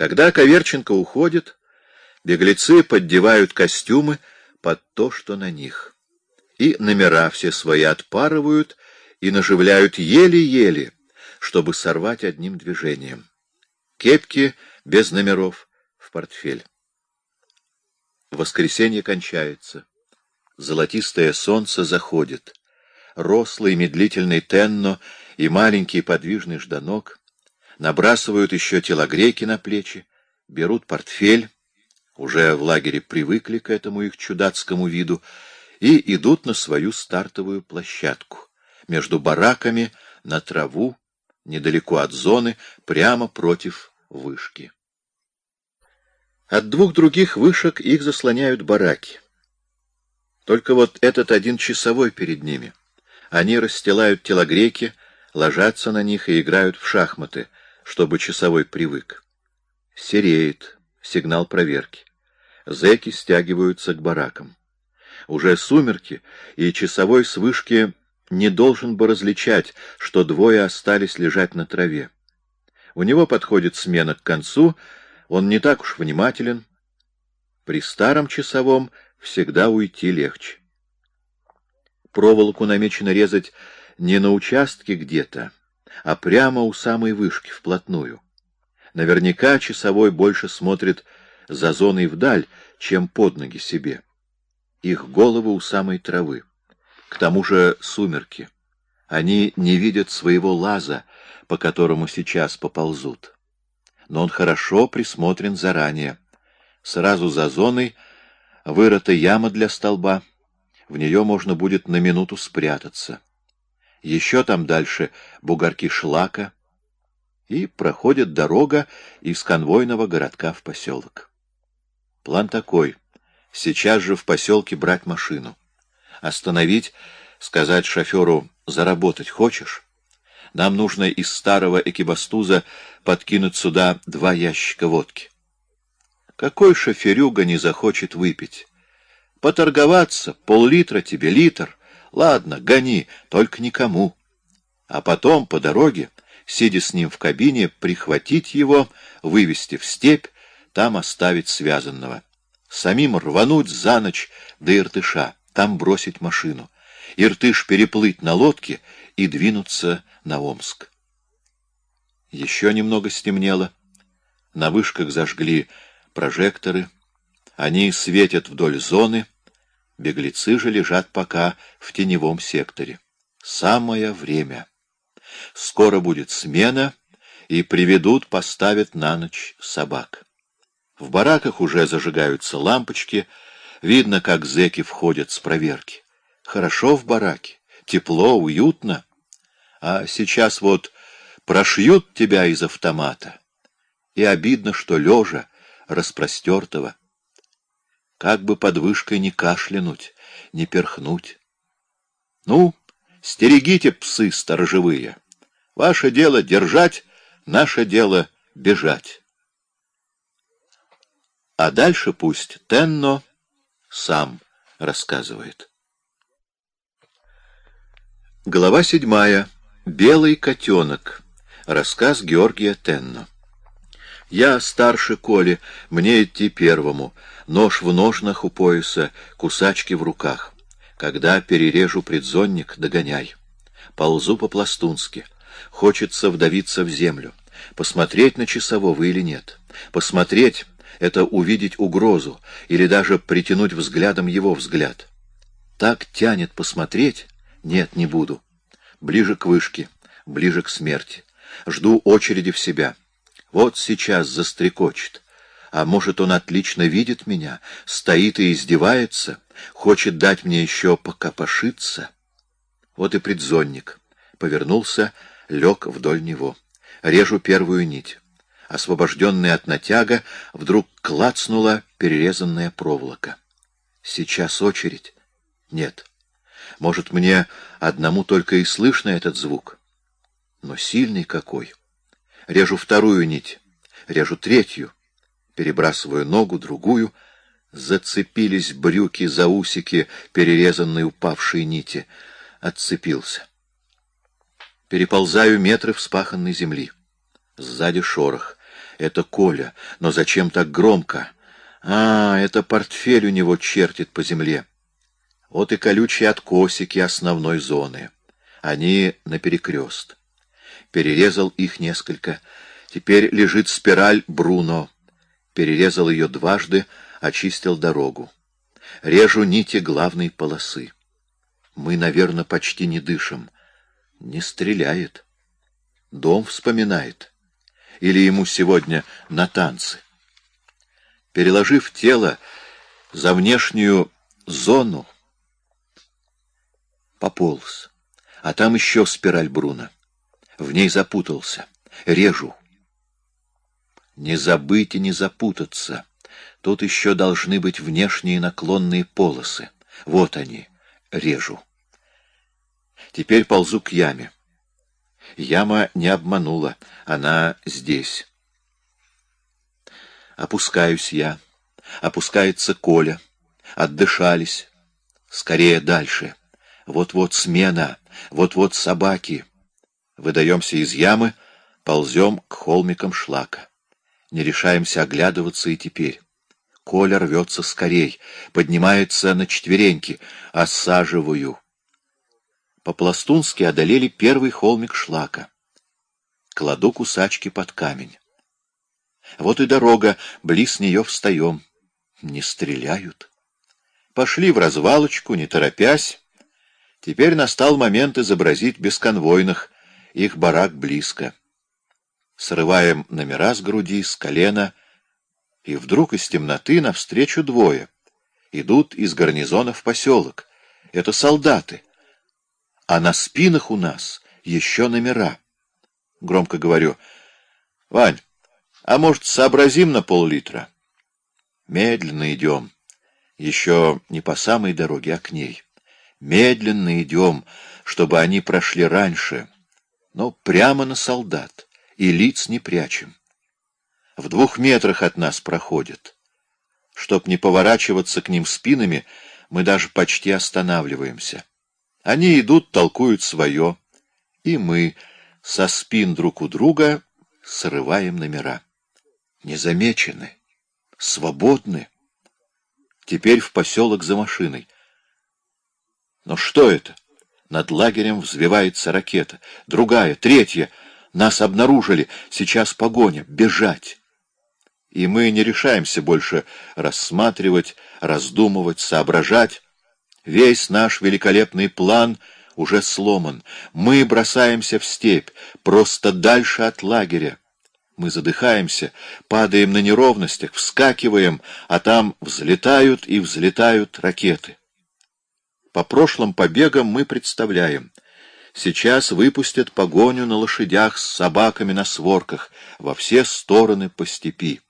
Когда Коверченко уходит, беглецы поддевают костюмы под то, что на них. И номера все свои отпарывают и наживляют еле-еле, чтобы сорвать одним движением. Кепки без номеров в портфель. Воскресенье кончается. Золотистое солнце заходит. Рослый медлительный Тенно и маленький подвижный Жданок набрасывают еще телогрейки на плечи, берут портфель, уже в лагере привыкли к этому их чудацкому виду, и идут на свою стартовую площадку, между бараками, на траву, недалеко от зоны, прямо против вышки. От двух других вышек их заслоняют бараки. Только вот этот один часовой перед ними. Они расстилают телогрейки, ложатся на них и играют в шахматы, чтобы часовой привык. Сереет, сигнал проверки. Зэки стягиваются к баракам. Уже сумерки, и часовой с вышки не должен бы различать, что двое остались лежать на траве. У него подходит смена к концу, он не так уж внимателен. При старом часовом всегда уйти легче. Проволоку намечено резать не на участке где-то, а прямо у самой вышки, вплотную. Наверняка часовой больше смотрит за зоной вдаль, чем под ноги себе. Их головы у самой травы. К тому же сумерки. Они не видят своего лаза, по которому сейчас поползут но он хорошо присмотрен заранее. Сразу за зоной вырыта яма для столба, в нее можно будет на минуту спрятаться. Еще там дальше бугорки шлака, и проходит дорога из конвойного городка в поселок. План такой — сейчас же в поселке брать машину. Остановить, сказать шоферу «заработать хочешь?» Нам нужно из старого экибастуза подкинуть сюда два ящика водки. Какой шоферюга не захочет выпить? Поторговаться, пол-литра тебе, литр. Ладно, гони, только никому. А потом, по дороге, сидя с ним в кабине, прихватить его, вывести в степь, там оставить связанного. Самим рвануть за ночь до Иртыша, там бросить машину. Иртыш переплыть на лодке и двинуться на Омск. Еще немного стемнело. На вышках зажгли прожекторы. Они светят вдоль зоны. Беглецы же лежат пока в теневом секторе. Самое время. Скоро будет смена, и приведут, поставят на ночь собак. В бараках уже зажигаются лампочки, видно, как зэки входят с проверки. Хорошо в бараке, тепло, уютно. А сейчас вот прошьют тебя из автомата, и обидно, что лежа, распростертого. Как бы под вышкой не кашлянуть, не перхнуть. Ну, стерегите, псы сторожевые. Ваше дело держать, наше дело бежать. А дальше пусть Тенно сам рассказывает. Глава седьмая. Белый котенок. Рассказ Георгия Тенно. Я старше Коли, мне идти первому. Нож в ножнах у пояса, кусачки в руках. Когда перережу предзонник, догоняй. Ползу по-пластунски. Хочется вдавиться в землю. Посмотреть на часового или нет. Посмотреть — это увидеть угрозу или даже притянуть взглядом его взгляд. Так тянет посмотреть? Нет, не буду ближе к вышке, ближе к смерти. Жду очереди в себя. Вот сейчас застрекочет. А может, он отлично видит меня, стоит и издевается, хочет дать мне еще покопошиться. Вот и предзонник. Повернулся, лег вдоль него. Режу первую нить. Освобожденная от натяга, вдруг клацнула перерезанная проволока. Сейчас очередь? Нет. Может, мне одному только и слышно этот звук? Но сильный какой! Режу вторую нить, режу третью, перебрасываю ногу, другую. Зацепились брюки за усики перерезанной упавшей нити. Отцепился. Переползаю метры вспаханной земли. Сзади шорох. Это Коля. Но зачем так громко? А, это портфель у него чертит по земле. Вот и колючие откосики основной зоны. Они наперекрест. Перерезал их несколько. Теперь лежит спираль Бруно. Перерезал ее дважды, очистил дорогу. Режу нити главной полосы. Мы, наверное, почти не дышим. Не стреляет. Дом вспоминает. Или ему сегодня на танцы. Переложив тело за внешнюю зону, пополз. А там еще спираль Бруна. В ней запутался. Режу. Не забыть и не запутаться. Тут еще должны быть внешние наклонные полосы. Вот они. Режу. Теперь ползу к яме. Яма не обманула. Она здесь. Опускаюсь я. Опускается Коля. Отдышались. Скорее дальше. Вот-вот смена. Вот-вот собаки. Выдаемся из ямы, ползем к холмикам шлака. Не решаемся оглядываться и теперь. Коля рвется скорей, поднимается на четвереньки. Осаживаю. По-пластунски одолели первый холмик шлака. Кладу кусачки под камень. Вот и дорога, близ нее встаем. Не стреляют. Пошли в развалочку, не торопясь. Теперь настал момент изобразить бесконвойных, их барак близко. Срываем номера с груди, с колена, и вдруг из темноты навстречу двое. Идут из гарнизона в поселок. Это солдаты. А на спинах у нас еще номера. Громко говорю. Вань, а может, сообразим на пол-литра? Медленно идем. Еще не по самой дороге, а к ней. Медленно идем, чтобы они прошли раньше, но прямо на солдат, и лиц не прячем. В двух метрах от нас проходят. Чтоб не поворачиваться к ним спинами, мы даже почти останавливаемся. Они идут, толкуют свое, и мы со спин друг у друга срываем номера. Незамечены, свободны. Теперь в поселок за машиной. Но что это? Над лагерем взвивается ракета. Другая, третья. Нас обнаружили. Сейчас погоня. Бежать. И мы не решаемся больше рассматривать, раздумывать, соображать. Весь наш великолепный план уже сломан. Мы бросаемся в степь, просто дальше от лагеря. Мы задыхаемся, падаем на неровностях, вскакиваем, а там взлетают и взлетают ракеты. По прошлым побегам мы представляем. Сейчас выпустят погоню на лошадях с собаками на сворках во все стороны по степи.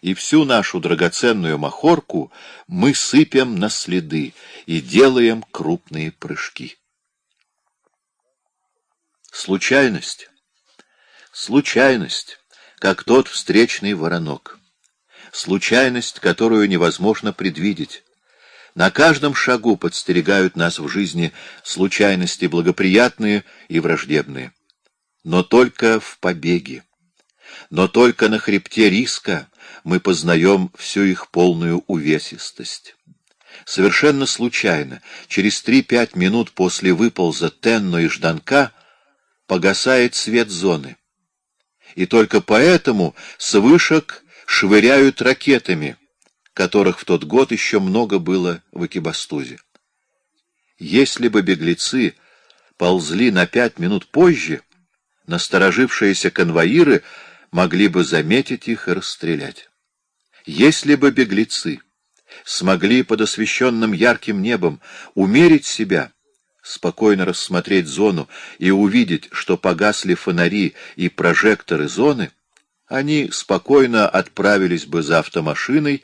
И всю нашу драгоценную махорку мы сыпем на следы и делаем крупные прыжки. Случайность. Случайность, как тот встречный воронок. Случайность, которую невозможно предвидеть. На каждом шагу подстерегают нас в жизни случайности благоприятные и враждебные. Но только в побеге, но только на хребте риска мы познаем всю их полную увесистость. Совершенно случайно, через три-пять минут после выполза Тенно и Жданка, погасает свет зоны. И только поэтому с вышек швыряют ракетами — которых в тот год еще много было в Экибастузе. Если бы беглецы ползли на пять минут позже, насторожившиеся конвоиры могли бы заметить их и расстрелять. Если бы беглецы смогли под освещенным ярким небом умерить себя, спокойно рассмотреть зону и увидеть, что погасли фонари и прожекторы зоны, они спокойно отправились бы за автомашиной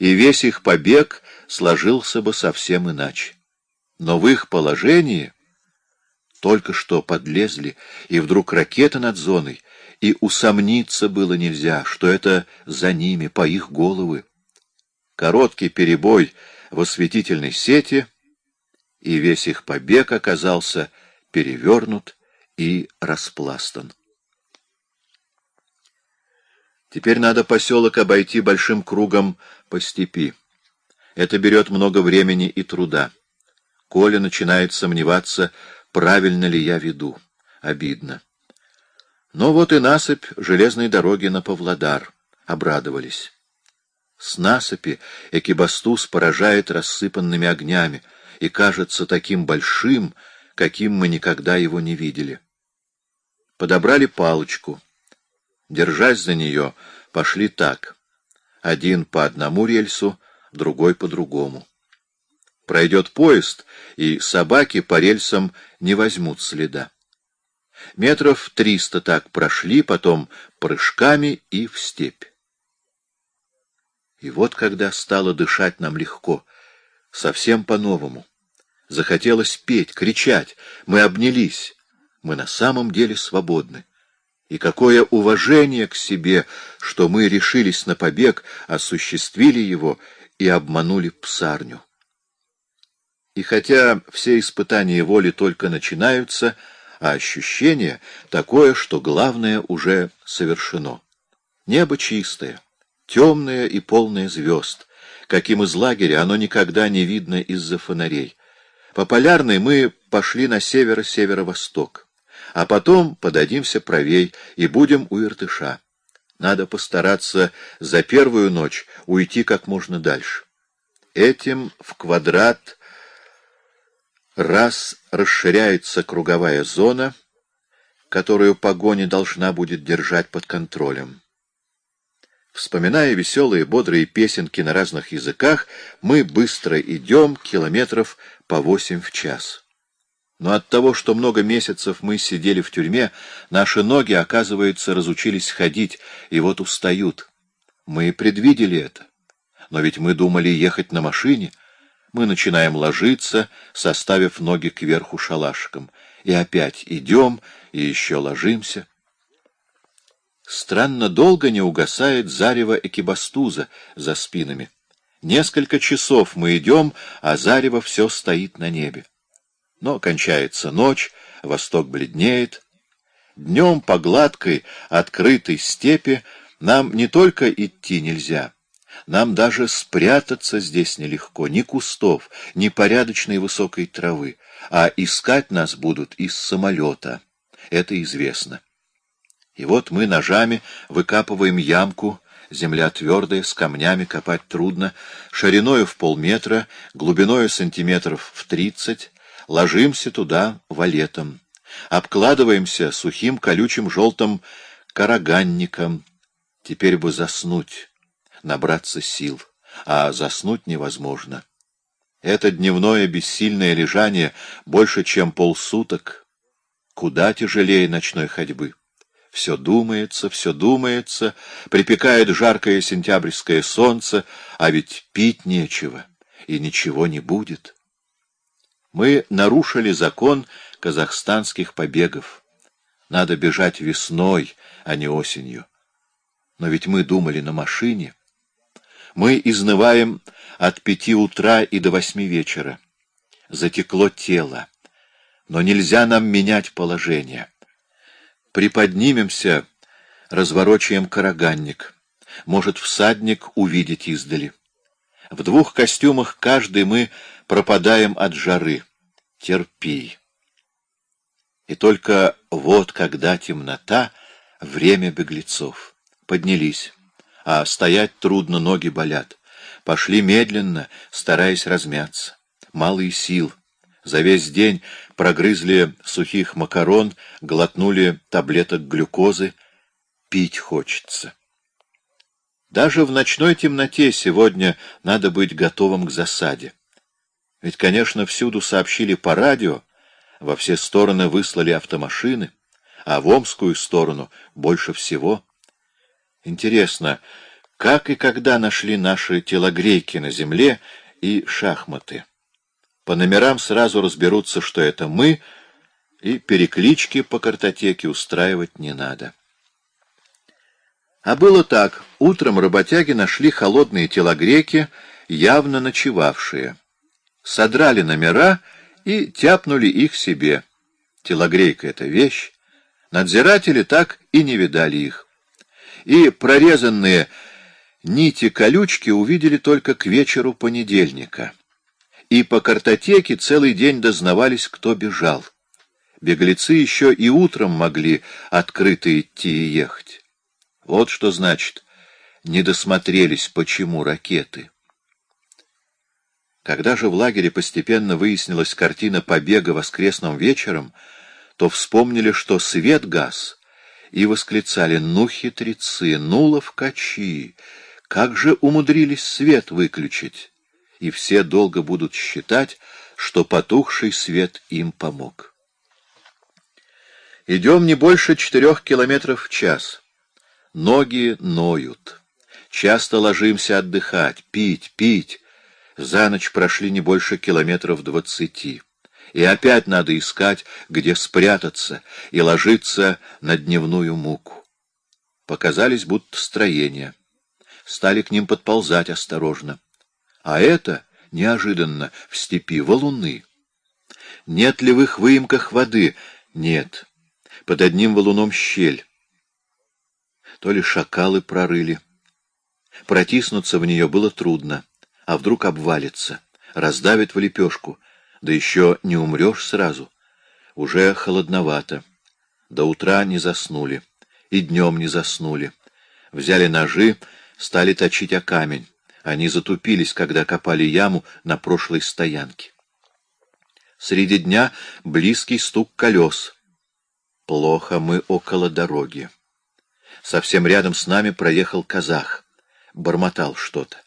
и весь их побег сложился бы совсем иначе. Но в их положении только что подлезли, и вдруг ракета над зоной, и усомниться было нельзя, что это за ними, по их головы. Короткий перебой в осветительной сети, и весь их побег оказался перевернут и распластан. Теперь надо поселок обойти большим кругом по степи. Это берет много времени и труда. Коля начинает сомневаться, правильно ли я веду. Обидно. Но вот и насыпь железной дороги на Павлодар. Обрадовались. С насыпи Экибастуз поражает рассыпанными огнями и кажется таким большим, каким мы никогда его не видели. Подобрали палочку. Держась за нее, пошли так. Один по одному рельсу, другой по другому. Пройдет поезд, и собаки по рельсам не возьмут следа. Метров триста так прошли, потом прыжками и в степь. И вот когда стало дышать нам легко, совсем по-новому. Захотелось петь, кричать, мы обнялись, мы на самом деле свободны. И какое уважение к себе, что мы решились на побег, осуществили его и обманули псарню. И хотя все испытания воли только начинаются, а ощущение такое, что главное уже совершено. Небо чистое, темное и полное звезд, каким из лагеря оно никогда не видно из-за фонарей. По полярной мы пошли на северо-северо-восток, а потом подадимся правей и будем у Иртыша. Надо постараться за первую ночь уйти как можно дальше. Этим в квадрат раз расширяется круговая зона, которую погоня должна будет держать под контролем. Вспоминая веселые бодрые песенки на разных языках, мы быстро идем километров по восемь в час. Но от того, что много месяцев мы сидели в тюрьме, наши ноги, оказывается, разучились ходить, и вот устают. Мы предвидели это. Но ведь мы думали ехать на машине. Мы начинаем ложиться, составив ноги кверху шалашиком. И опять идем, и еще ложимся. Странно долго не угасает зарево экибастуза за спинами. Несколько часов мы идем, а зарево все стоит на небе. Но кончается ночь, восток бледнеет. Днем по гладкой, открытой степи нам не только идти нельзя, нам даже спрятаться здесь нелегко, ни кустов, ни порядочной высокой травы, а искать нас будут из самолета. Это известно. И вот мы ножами выкапываем ямку, земля твердая, с камнями копать трудно, шириною в полметра, глубиною сантиметров в тридцать, ложимся туда валетом, обкладываемся сухим колючим желтым караганником. Теперь бы заснуть, набраться сил, а заснуть невозможно. Это дневное бессильное лежание больше, чем полсуток, куда тяжелее ночной ходьбы. Все думается, все думается, припекает жаркое сентябрьское солнце, а ведь пить нечего, и ничего не будет. Мы нарушили закон казахстанских побегов. Надо бежать весной, а не осенью. Но ведь мы думали на машине. Мы изнываем от пяти утра и до восьми вечера. Затекло тело. Но нельзя нам менять положение приподнимемся, разворочаем караганник. Может, всадник увидеть издали. В двух костюмах каждый мы пропадаем от жары. Терпи. И только вот когда темнота, время беглецов. Поднялись, а стоять трудно, ноги болят. Пошли медленно, стараясь размяться. Малые сил. За весь день прогрызли сухих макарон, глотнули таблеток глюкозы. Пить хочется. Даже в ночной темноте сегодня надо быть готовым к засаде. Ведь, конечно, всюду сообщили по радио, во все стороны выслали автомашины, а в Омскую сторону больше всего. Интересно, как и когда нашли наши телогрейки на земле и шахматы? По номерам сразу разберутся, что это мы, и переклички по картотеке устраивать не надо. А было так. Утром работяги нашли холодные телогреки, явно ночевавшие. Содрали номера и тяпнули их себе. Телогрейка — это вещь. Надзиратели так и не видали их. и прорезанные нити-колючки увидели только к вечеру понедельника. И по картотеке целый день дознавались, кто бежал. Беглецы еще и утром могли открыто идти и ехать. Вот что значит, не досмотрелись, почему ракеты. Когда же в лагере постепенно выяснилась картина побега воскресным вечером, то вспомнили, что свет газ, и восклицали «Ну, хитрецы! Ну, ловкачи! Как же умудрились свет выключить!» И все долго будут считать, что потухший свет им помог. Идем не больше четырех километров в час. Ноги ноют. Часто ложимся отдыхать, пить, пить. За ночь прошли не больше километров двадцати. И опять надо искать, где спрятаться, и ложиться на дневную муку. Показались будто строения. Стали к ним подползать осторожно. А это, неожиданно, в степи валуны. Нет ли в их выемках воды? Нет. Под одним валуном щель. То ли шакалы прорыли. Протиснуться в нее было трудно. А вдруг обвалится, раздавит в лепешку. Да еще не умрешь сразу. Уже холодновато. До утра не заснули. И днем не заснули. Взяли ножи, стали точить о камень. Они затупились, когда копали яму на прошлой стоянке. Среди дня близкий стук колес. Плохо мы около дороги. Совсем рядом с нами проехал казах. Бормотал что-то.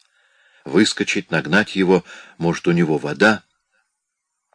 Выскочить, нагнать его, может, у него вода —